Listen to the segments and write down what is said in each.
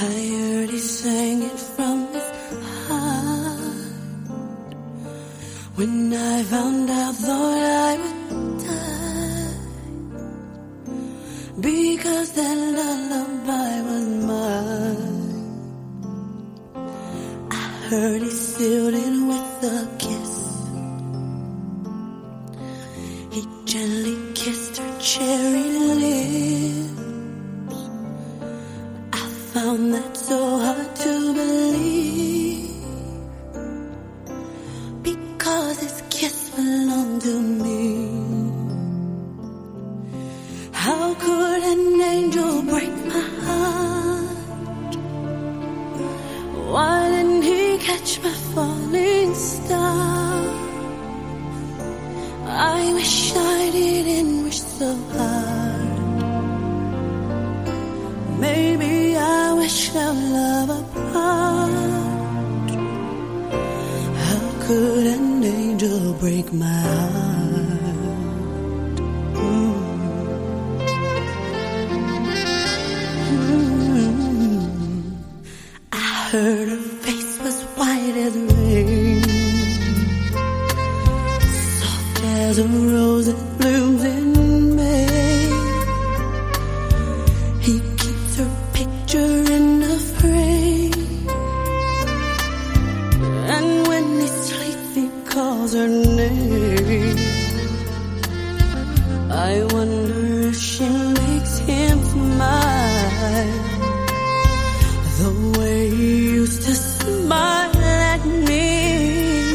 I heard he sang it from his heart. When I found out, thought I would die. Because that lullaby was mine. I heard he sealed it with a kiss. He gently kissed her cherry lips. Found that so hard to believe because his kiss belonged to me. How could an angel break my heart? Why didn't he catch my falling star? I wish I didn't wish so hard. Our love apart. How could an angel break my heart? Mm. Mm. I heard her face was white as rain soft as a rose that blooms in I wonder if she makes him smile. The way he used to smile at me.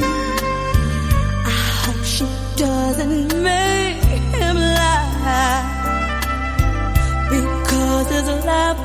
I hope she doesn't make him laugh. Because his laugh